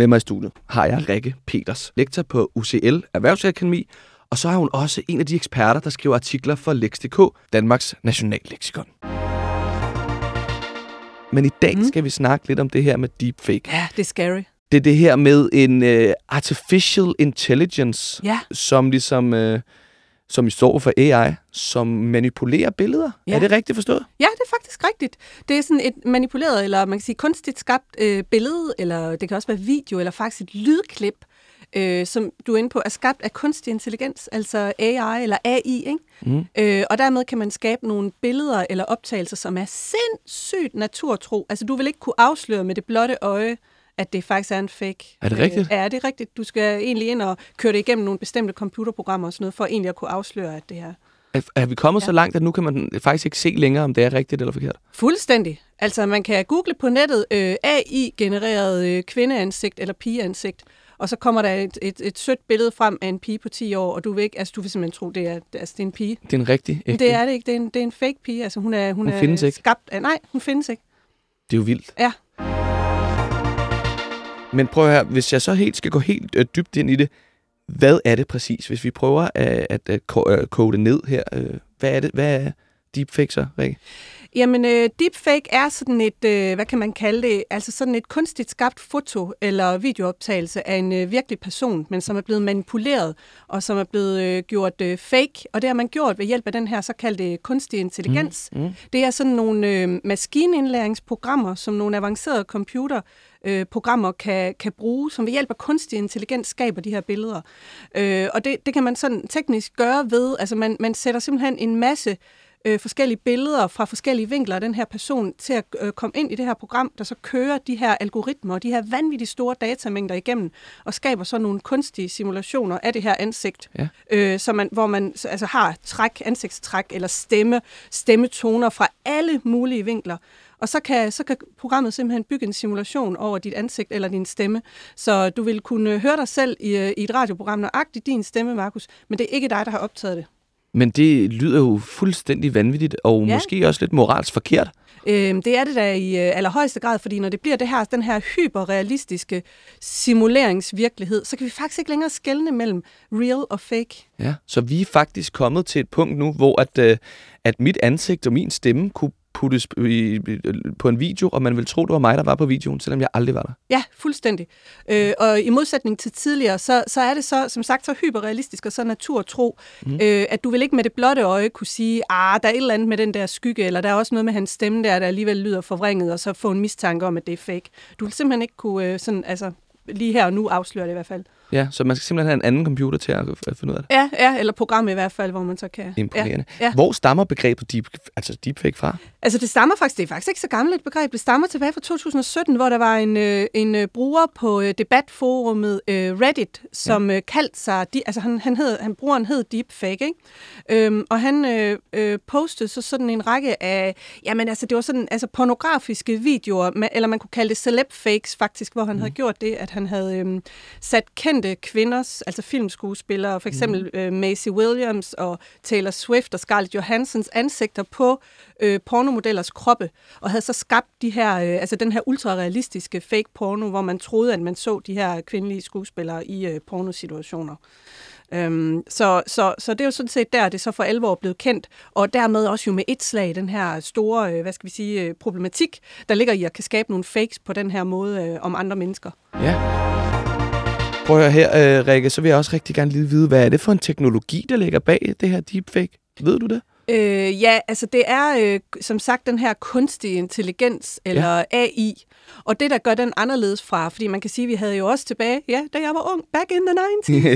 Med mig i studiet har jeg Rikke Peters, lektor på UCL Erhvervsakademi, og så er hun også en af de eksperter, der skriver artikler for Lex.dk, Danmarks nationalleksikon. Men i dag Mm. skal vi snakke lidt om det her med deepfake. Ja, det er scary. Det er det her med en uh, artificial intelligence, Ja. som ligesom, uh, som I står for AI, som manipulerer billeder. Ja. Er det rigtigt forstået? Ja, det er faktisk rigtigt. Det er sådan et manipuleret, eller man kan sige kunstigt skabt øh, billede, eller det kan også være video, eller faktisk et lydklip, øh, som du er inde på, er skabt af kunstig intelligens, altså AI eller AI, ikke? Mm. Øh, og dermed kan man skabe nogle billeder eller optagelser, som er sindssygt naturtro. Altså, du vil ikke kunne afsløre med det blotte øje, at det faktisk er en fake. Er det rigtigt? Øh, ja, det er rigtigt. Du skal egentlig ind og køre det igennem nogle bestemte computerprogrammer og sådan noget, for egentlig at kunne afsløre, at det her Er, er vi kommet ja. Så langt, at nu kan man faktisk ikke se længere, om det er rigtigt eller forkert? Fuldstændig. Altså, man kan google på nettet øh, AI-genereret øh, kvindeansigt eller pigeansigt, og så kommer der et, et, et sødt billede frem af en pige på 10 år, og du vil, ikke, altså, du vil simpelthen tro, det er, altså, det er en pige. Det er en rigtig Men det er det ikke. Det er en, det er en fake pige. Altså, hun er, hun Hun er skabt af... Nej, hun findes ikke. Det er jo vildt. Ja. Men prøv her, hvis jeg så helt skal gå helt øh, dybt ind i det, hvad er det præcis, hvis vi prøver at, at, at øh, kode det ned her? Øh, hvad er det? Hvad er deepfake så, Rikke? Jamen, øh, deepfake er sådan et, øh, hvad kan man kalde det, altså sådan et kunstigt skabt foto eller videooptagelse af en øh, virkelig person, men som er blevet manipuleret, og som er blevet øh, gjort øh, fake, og det har man gjort ved hjælp af den her såkaldte kunstig intelligens. Mm. Mm. Det er sådan nogle øh, maskinindlæringsprogrammer, som nogle avancerede computer øh, programmer kan, kan bruge, som ved hjælp af kunstig intelligens skaber de her billeder. Øh, og det, det kan man sådan teknisk gøre ved, altså man, man sætter simpelthen en masse øh, forskellige billeder fra forskellige vinkler af den her person til at øh, komme ind i det her program, der så kører de her algoritmer og de her vanvittigt store datamængder igennem, og skaber så nogle kunstige simulationer af det her ansigt, Ja. øh, så man, hvor man så- altså har træk, ansigtstræk eller stemme, stemmetoner fra alle mulige vinkler. Og så kan, så kan programmet simpelthen bygge en simulation over dit ansigt eller din stemme, så du vil kunne høre dig selv i, øh, i et radioprogram nøjagtigt din stemme, Markus, men det er ikke dig, der har optaget det. Men det lyder jo fuldstændig vanvittigt, og ja. Måske også lidt moralsk forkert. Øh, det er det da i øh, allerhøjeste grad, fordi når det bliver det her, den her hyperrealistiske simuleringsvirkelighed, så kan vi faktisk ikke længere skelne mellem real og fake. Ja. Så vi er faktisk kommet til et punkt nu, hvor at, øh, at mit ansigt og min stemme kunne puttes i, på en video, og man ville tro, det var mig, der var på videoen, selvom jeg aldrig var der. Ja, fuldstændig. Øh, og i modsætning til tidligere, så, så er det så, som sagt, så hyperrealistisk og så naturtro, mm. øh, at du vil ikke med det blotte øje kunne sige, ah, der er et eller andet med den der skygge, eller der er også noget med hans stemme der, der alligevel lyder forvrænget, og så få en mistanke om, at det er fake. Du vil simpelthen ikke kunne øh, sådan, altså, lige her og nu afsløre det i hvert fald. Ja, så man skal simpelthen have en anden computer til at, at finde ud af det. Ja, ja, eller program i hvert fald, hvor man så kan... Imponerende. Ja, ja. Hvor stammer begrebet deep, altså deepfake fra? Altså det stammer faktisk, det er faktisk ikke så gammelt et begreb, det stammer tilbage fra 2017, hvor der var en, øh, en øh, bruger på øh, debatforumet øh, Reddit, som ja. øh, kaldte sig, de, altså han, han, hed, han brugeren hed Deepfake, ikke? Øhm, og han øh, øh, postede så sådan en række af, jamen altså det var sådan, altså pornografiske videoer, eller man kunne kalde det celeb fakes faktisk, hvor han mm. havde gjort det, at han havde øh, sat kendte kvinders, altså filmskuespillere, for eksempel øh, Maisie Williams og Taylor Swift og Scarlett Johansons ansigter på øh, pornomodellers kroppe, og havde så skabt de her, øh, altså den her ultrarealistiske fake porno, hvor man troede, at man så de her kvindelige skuespillere i øh, pornosituationer. Øhm, så, så, så det er jo sådan set der, det er så for alvor blevet kendt, og dermed også jo med et slag den her store, øh, hvad skal vi sige, øh, problematik, der ligger i at kan skabe nogle fakes på den her måde øh, om andre mennesker. Ja. Prøv at høre her, øh, Rikke, så vil jeg også rigtig gerne lige vide, hvad er det for en teknologi, der ligger bag det her deepfake? Ved du det? Øh, ja, altså det er øh, som sagt den her kunstige intelligens, eller ja. AI, Og det, der gør den anderledes fra, fordi man kan sige, at vi havde jo også tilbage, ja, da jeg var ung, back in the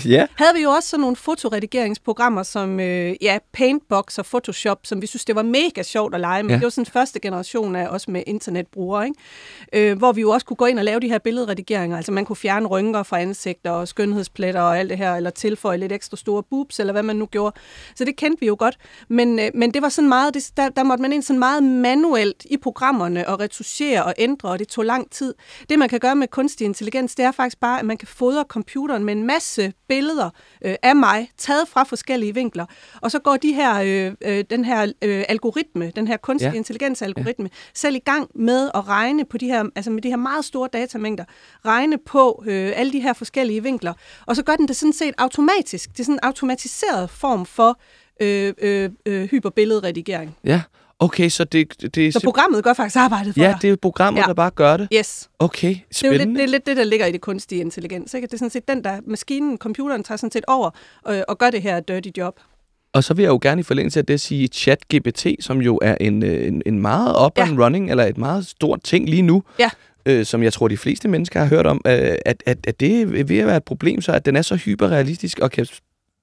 90s, ja. havde vi jo også sådan nogle fotoredigeringsprogrammer som øh, ja, Paintbox og Photoshop, som vi synes, det var mega sjovt at lege med. Ja. Det var sådan første generation af os med internetbrugere, ikke? Øh, hvor vi jo også kunne gå ind og lave de her billedredigeringer. Altså man kunne fjerne rynker fra ansigter og skønhedspletter og alt det her, eller tilføje lidt ekstra store boobs, eller hvad man nu gjorde. Så det kendte vi jo godt. Men, øh, men det var sådan meget, det, der, der måtte man ind sådan meget manuelt i programmerne og retuschere og ændre, og det tog lang tid. Det man kan gøre med kunstig intelligens, det er faktisk bare, at man kan fodre computeren med en masse billeder øh, af mig, taget fra forskellige vinkler. Og så går de her, øh, øh, den her øh, algoritme, den her kunstig Ja. intelligens-algoritme, ja. selv i gang med at regne på de her, altså med de her meget store datamængder, regne på øh, alle de her forskellige vinkler. Og så gør den det sådan set automatisk. Det er sådan en automatiseret form for øh, øh, øh, hyperbilledredigering. Ja. Okay, så det, det er... Så programmet gør faktisk arbejdet for ja, dig. det er programmet, ja. Der bare gør det. Yes. Okay, Det er spændende. lidt det, er lidt det, der ligger i det kunstige intelligens. Ikke? Det er sådan set den, der maskinen, computeren tager sådan set over øh, og gør det her dirty job. Og så vil jeg jo gerne i forlængelse af det sige ChatGPT, som jo er en, øh, en, en meget up Ja. and running, eller et meget stort ting lige nu, Ja. øh, som jeg tror, de fleste mennesker har hørt om, øh, at, at, at det er ved at være et problem, så at den er så hyperrealistisk og kan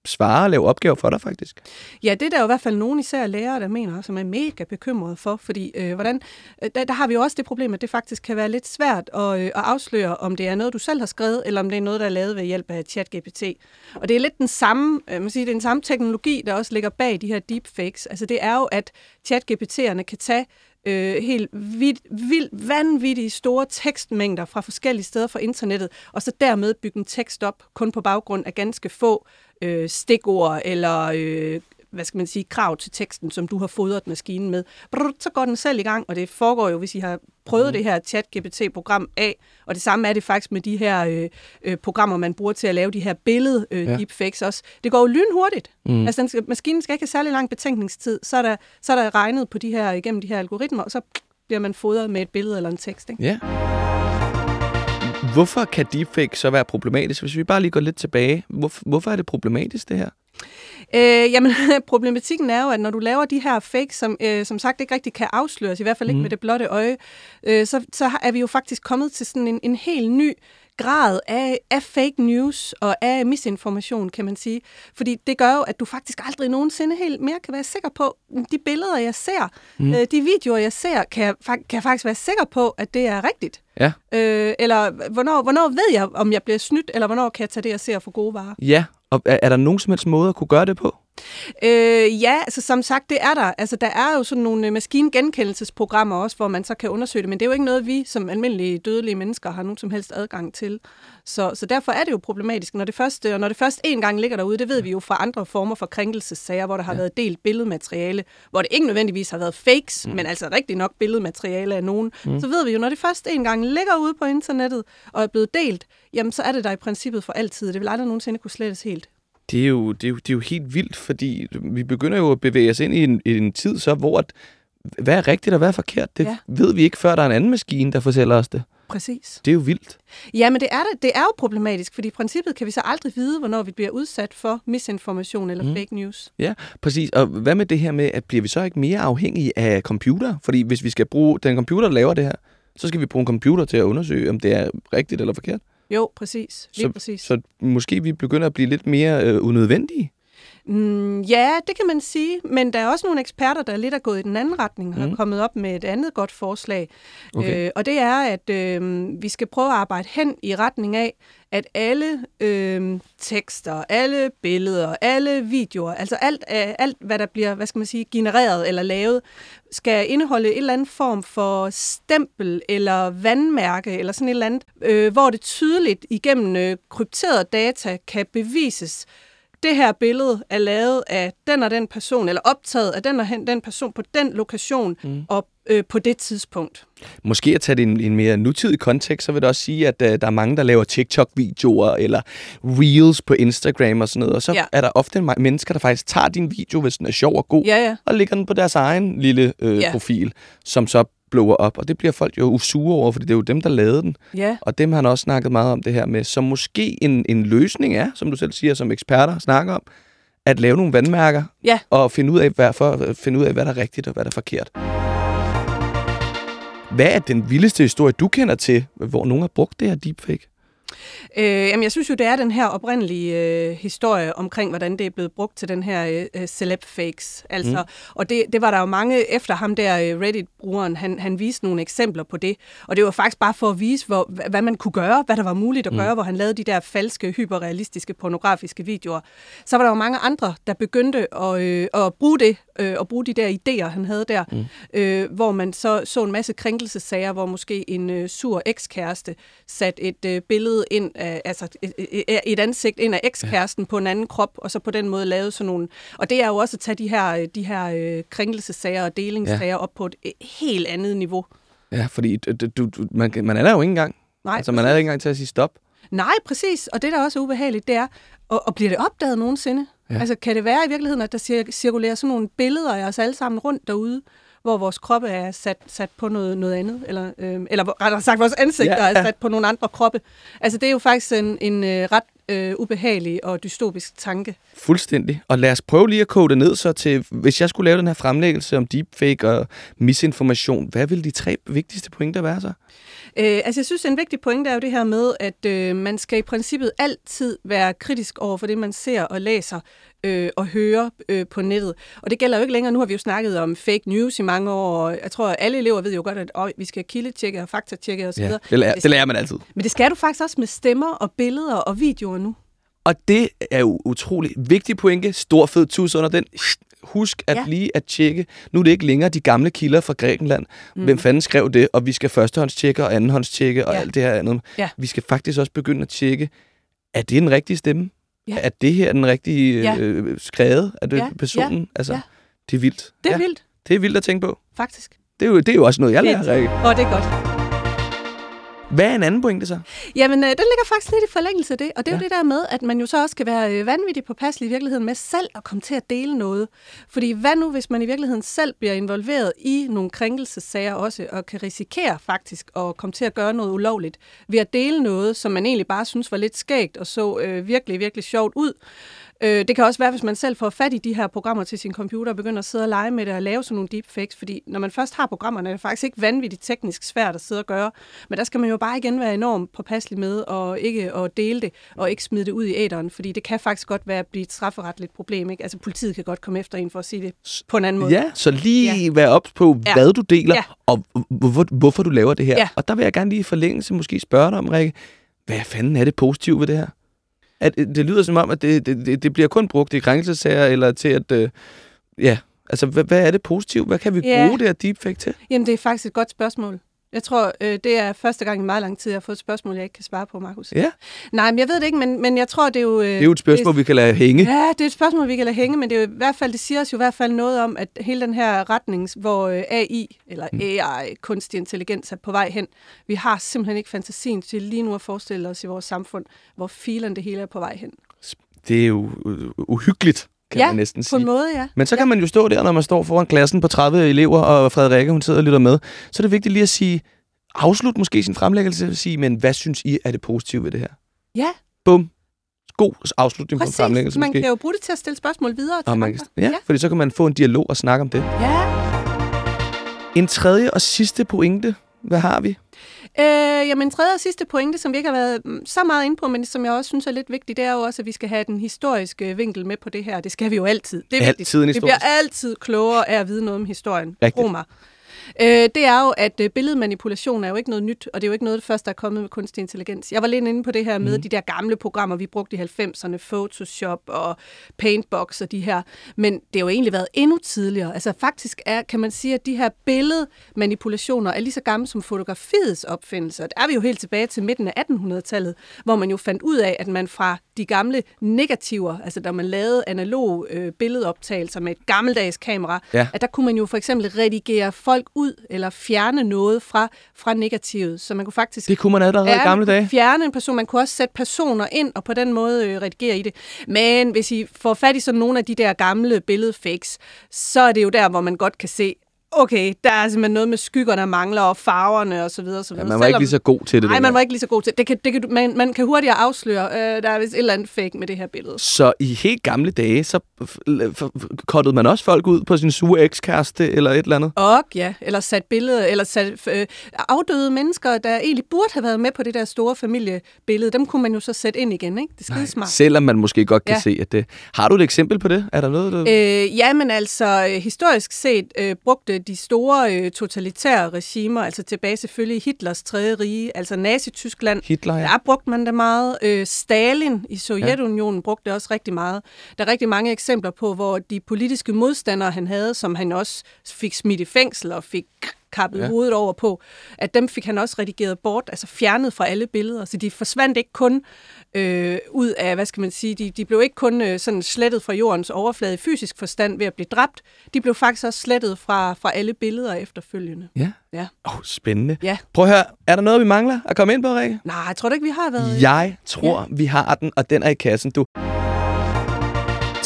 svare og lave opgaver for dig faktisk. Ja, det er der jo i hvert fald nogen især lærere, der mener, som er mega bekymrede for, fordi øh, hvordan, øh, der, der har vi jo også det problem, at det faktisk kan være lidt svært at, øh, at afsløre, om det er noget, du selv har skrevet, eller om det er noget, der er lavet ved hjælp af ChatGPT. Og det er lidt den samme, øh, man siger, det er den samme teknologi, der også ligger bag de her deepfakes. Altså det er jo, at ChatGPT'erne kan tage øh, helt vid, vildt vanvittige store tekstmængder fra forskellige steder fra internettet, og så dermed bygge en tekst op kun på baggrund af ganske få øh, stikord eller øh, hvad skal man sige, krav til teksten, som du har fodret maskinen med. Brrr, så går den selv i gang, og det foregår jo, hvis I har prøvet mm. det her chat-GPT-program af, og det samme er det faktisk med de her øh, øh, programmer, man bruger til at lave de her billede øh, Ja. deepfakes også. Det går jo lynhurtigt. Mm. Altså, den skal, maskinen skal ikke have særlig lang betænkningstid. Så er, der, så er der regnet på de her, igennem de her algoritmer, og så bliver man fodret med et billede eller en tekst. Ikke? Ja. Hvorfor kan deepfake så være problematisk? Hvis vi bare lige går lidt tilbage, hvorfor, hvorfor er det problematisk det her? Øh, jamen, problematikken er jo, at når du laver de her fakes, som øh, som sagt ikke rigtig kan afsløres, i hvert fald ikke mm. med det blotte øje, øh, så, så er vi jo faktisk kommet til sådan en, en helt ny grad af, af fake news og af misinformation, kan man sige. Fordi det gør jo, at du faktisk aldrig nogensinde helt mere kan være sikker på, de billeder, jeg ser, mm. øh, de videoer, jeg ser, kan jeg, kan jeg faktisk være sikker på, at det er rigtigt. Ja. Øh, eller hvornår, hvornår ved jeg, om jeg bliver snydt, eller hvornår kan jeg tage det, jeg ser for gode varer? Ja, og er, er der nogen som helst måde at kunne gøre det på? Øh, ja, altså som sagt, det er der. Altså der er jo sådan nogle øh, maskingenkendelsesprogrammer også, hvor man så kan undersøge det, men det er jo ikke noget, vi som almindelige dødelige mennesker har nogen som helst adgang til. Så, så derfor er det jo problematisk. Når det, først, øh, når det først en gang ligger derude, det ved vi jo fra andre former for krænkelsessager, hvor der har ja. været delt billedmateriale, hvor det ikke nødvendigvis har været fakes, mm. men altså rigtig nok billedmateriale af nogen, mm. så ved vi jo, når det først en gang ligger ude på internettet og er blevet delt, jamen så er det der i princippet for altid. Det vil aldrig nogensinde kunne slettes helt. Det er, jo, det, er jo, det er jo helt vildt, fordi vi begynder jo at bevæge os ind i en, i en tid, så hvor at, hvad er rigtigt og hvad er forkert, det ja. Ved vi ikke, før der er en anden maskine, der fortæller os det. Præcis. Det er jo vildt. Ja, men det er, det, det er jo problematisk, fordi i princippet kan vi så aldrig vide, hvornår vi bliver udsat for misinformation eller mm. fake news. Ja, præcis. Og hvad med det her med, at bliver vi så ikke mere afhængige af computer? Fordi hvis vi skal bruge den computer, der laver det her, så skal vi bruge en computer til at undersøge, om det er rigtigt eller forkert. Jo, præcis. Lige Så- præcis. Så måske vi begynder at blive lidt mere øh, unødvendige. Mm, ja, det kan man sige, men der er også nogle eksperter, der lidt er gået i den anden retning og Mm. har kommet op med et andet godt forslag. Okay. Øh, og det er, at øh, vi skal prøve at arbejde hen i retning af, at alle øh, tekster, alle billeder, alle videoer, altså alt, øh, alt, hvad der bliver, hvad skal man sige, genereret eller lavet, skal indeholde en eller anden form for stempel eller vandmærke eller sådan et eller andet, øh, hvor det tydeligt igennem øh, krypteret data kan bevises, det her billede er lavet af den og den person, eller optaget af den og hen- den person på den lokation mm. og øh, på det tidspunkt. Måske at tage det i en, en mere nutidig kontekst, så vil det også sige, at øh, der er mange, der laver TikTok-videoer eller Reels på Instagram og sådan noget. Og så ja. Er der ofte mennesker, der faktisk tager din video, hvis den er sjov og god, Ja, ja. og lægger den på deres egen lille øh. Ja. profil, som så blower op. Og det bliver folk jo usure over, fordi det er jo dem, der lavede den. Ja, Og dem har han også snakket meget om det her med, som måske en, en løsning er, som du selv siger, som eksperter snakker om, at lave nogle vandmærker ja. og finde ud af, hvad, for, finde ud af, hvad der er rigtigt og hvad der er forkert. Hvad er den vildeste historie, du kender til, hvor nogen har brugt det her deepfake? Øh, jamen, jeg synes jo, det er den her oprindelige øh, historie omkring, hvordan det er blevet brugt til den her øh, celeb fakes. Altså, mm. Og det, det var der jo mange efter ham der, øh, Reddit-brugeren, han, han viste nogle eksempler på det. Og det var faktisk bare for at vise, hvor, hvad man kunne gøre, hvad der var muligt at mm. gøre, hvor han lavede de der falske, hyperrealistiske, pornografiske videoer. Så var der jo mange andre, der begyndte at, øh, at bruge det, øh, at bruge de der idéer, han havde der, mm. øh, hvor man så så en masse krænkelsesager, hvor måske en øh, sur ekskæreste satte et øh, billede ind af, altså et, et ansigt ind af ekskæresten ja. på en anden krop, og så på den måde lavede sådan nogle... Og det er jo også at tage de her, de her øh, krænkelsesager og delingssager ja. op på et helt andet niveau. Ja, fordi du, du, man, man er der jo ikke engang. Nej, altså, man er der ikke engang til at sige stop. Nej, præcis. Og det, der også er ubehageligt, det er, og, og bliver det opdaget nogensinde? Ja. Altså, kan det være i virkeligheden, at der cirkulerer sådan nogle billeder af os alle sammen rundt derude, hvor vores kroppe er sat, sat på noget, noget andet, eller, øh, eller rettere sagt, vores ansigter ja, ja. er sat på nogle andre kroppe. Altså, det er jo faktisk en, en øh, ret øh, ubehagelig og dystopisk tanke. Fuldstændig. Og lad os prøve lige at kode det ned så til, hvis jeg skulle lave den her fremlæggelse om deepfake og misinformation, hvad vil de tre vigtigste pointer være så? Øh, altså jeg synes, en vigtig pointe er jo det her med, at øh, man skal i princippet altid være kritisk over for det, man ser og læser øh, og hører øh, på nettet. Og det gælder jo ikke længere. Nu har vi jo snakket om fake news i mange år, og jeg tror, at alle elever ved jo godt, at åh, vi skal kildetjekke og faktatjekke osv. Ja, det, lærer, det lærer man altid. Men det skal du faktisk også med stemmer og billeder og videoer nu. Og det er jo utrolig vigtig pointe. Stor fed tus under den. Husk at ja. lige at tjekke. Nu er det ikke længere de gamle kilder fra Grækenland. Mm. Hvem fanden skrev det? Og vi skal førstehåndstjekke og andenhåndstjekke og ja. alt det her andet. Ja. Vi skal faktisk også begynde at tjekke, er det den rigtige stemme? Ja. Er det her den rigtige ja. øh, skrevet? Er det ja. personen? Ja. Altså, ja. det er vildt. Det er ja. vildt. Det er vildt at tænke på. Faktisk. Det er jo, det er jo også noget, jeg lærer, Rikke. Og det er godt. Hvad er en anden pointe så? Jamen, øh, den ligger faktisk lidt i forlængelse af det, og det er ja. jo det der med, at man jo så også skal være øh, vanvittig påpasselig i virkeligheden med selv at komme til at dele noget. Fordi hvad nu, hvis man i virkeligheden selv bliver involveret i nogle krænkelsesager også, og kan risikere faktisk at komme til at gøre noget ulovligt ved at dele noget, som man egentlig bare synes var lidt skægt og så øh, virkelig, virkelig sjovt ud, Øh, det kan også være, hvis man selv får fat i de her programmer til sin computer og begynder at sidde og lege med det og lave sådan nogle deepfakes, fordi når man først har programmerne, er det faktisk ikke vanvittigt teknisk svært at sidde og gøre, men der skal man jo bare igen være enormt påpasselig med og ikke at dele det og ikke smide det ud i æderen, fordi det kan faktisk godt være at blive et strafferetligt problem. Ikke? Altså politiet kan godt komme efter en for at sige det på en anden måde. Ja, så lige ja. være op på, ja. hvad du deler ja. og hvorfor, hvorfor du laver det her. Ja. Og der vil jeg gerne lige i forlængelse måske spørge dig om, Rikke, hvad fanden er det positive ved det her? At det lyder som om, at det, det, det bliver kun brugt i krænkelsesager, eller til at... Øh, ja, altså, hvad, hvad er det positivt? Hvad kan vi ja. bruge det her deepfake til? Jamen, det er faktisk et godt spørgsmål. Jeg tror, øh, det er første gang i meget lang tid, jeg har fået et spørgsmål, jeg ikke kan svare på, Markus. Ja. Nej, men jeg ved det ikke, men, men jeg tror, det er jo... Øh, det er jo et spørgsmål, det, vi kan lade hænge. Ja, det er et spørgsmål, vi kan lade hænge, men det, er jo i hvert fald, det siger os jo i hvert fald noget om, at hele den her retning, hvor øh, AI, eller mm. AI, kunstig intelligens, er på vej hen, vi har simpelthen ikke fantasien til lige nu at forestille os i vores samfund, hvor filen det hele er på vej hen. Det er jo uhyggeligt kan ja, man næsten sige. på en måde, ja. Men så ja. kan man jo stå der, når man står foran klassen på 30 elever, og Frederikke, hun sidder og lytter med. Så er det vigtigt lige at sige, afslut måske sin fremlæggelse og sige, men hvad synes I er det positive ved det her? Ja. Bum. God afslutning Præcis. på en fremlæggelse. man måske. kan jo bruge det til at stille spørgsmål videre til og man, ja, ja, fordi så kan man få en dialog og snakke om det. Ja. En tredje og sidste pointe, hvad har vi? Øh, jamen, tredje og sidste pointe, som vi ikke har været mm, så meget inde på, men som jeg også synes er lidt vigtigt, det er jo også, at vi skal have den historiske vinkel med på det her. Det skal vi jo altid. Det er altid vigtigt. Vi bliver altid klogere af at vide noget om historien. Rigtigt. Roma. Øh, det er jo, at øh, billedmanipulation er jo ikke noget nyt, og det er jo ikke noget, det første, der er kommet med kunstig intelligens. Jeg var lidt inde på det her med mm. de der gamle programmer, vi brugte i 90'erne, Photoshop og Paintbox og de her, men det har jo egentlig været endnu tidligere. Altså faktisk er, kan man sige, at de her billedmanipulationer er lige så gamle som fotografiets opfindelse. Der er vi jo helt tilbage til midten af 1800-tallet, hvor man jo fandt ud af, at man fra de gamle negativer, altså da man lavede analog øh, billedoptagelser med et gammeldags kamera, ja. at der kunne man jo for eksempel redigere folk ud eller fjerne noget fra, fra negativet. Så man kunne faktisk... Det kunne man allerede i gamle dage. Fjerne en person. Man kunne også sætte personer ind og på den måde øh, redigere i det. Men hvis I får fat i sådan nogle af de der gamle billedfakes, så er det jo der, hvor man godt kan se, okay, der er simpelthen noget med skyggerne, mangler, og farverne og så videre. Så Ja, videre. man var ikke Selvom- lige så god til det. Nej, man var ikke lige så god til det. Kan, det kan, du- man, man kan hurtigt afsløre, øh, der er vist et eller andet fake med det her billede. Så i helt gamle dage, så kottede man også folk ud på sin sure ekskæreste eller et eller andet. Og ja, eller sat billeder, eller sat øh, afdøde mennesker, der egentlig burde have været med på det der store familiebillede, dem kunne man jo så sætte ind igen, ikke? Det er smart. Selvom man måske godt kan Ja. se, at det... Har du et eksempel på det? Er der noget, der... Øh, ja, men altså øh, historisk set øh, brugte de store øh, totalitære regimer, altså tilbage selvfølgelig Hitlers tredje rige, altså Nazi-Tyskland, Hitler, ja. Der brugte man det meget. Øh, Stalin i Sovjetunionen ja. brugte det også rigtig meget. Der er rigtig mange eksempler på, hvor de politiske modstandere, han havde, som han også fik smidt i fængsel og fik kappet Ja. ja. hovedet over på, at dem fik han også redigeret bort, altså fjernet fra alle billeder. Så de forsvandt ikke kun øh, ud af, hvad skal man sige, de, de blev ikke kun øh, sådan slettet fra jordens overflade i fysisk forstand ved at blive dræbt, de blev faktisk også slettet fra, fra alle billeder efterfølgende. Ja. Ja. Åh, oh, spændende. Ja. Prøv at høre, er der noget, vi mangler at komme ind på, Rikke? Nej, jeg tror da ikke, vi har været... Jeg tror, vi har den, og den er i kassen, du.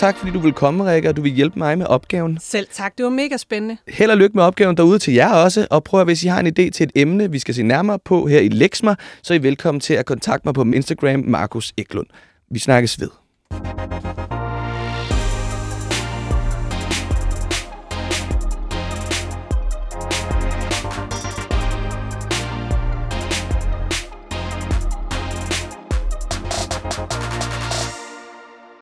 Tak, fordi du vil komme, Rikke, og du vil hjælpe mig med opgaven. Selv tak, det var mega spændende. Held og lykke med opgaven derude til jer også, og prøv at, hvis I har en idé til et emne, vi skal se nærmere på her i Lexma, så er I velkommen til at kontakte mig på Instagram, Markus Eklund. Vi snakkes ved.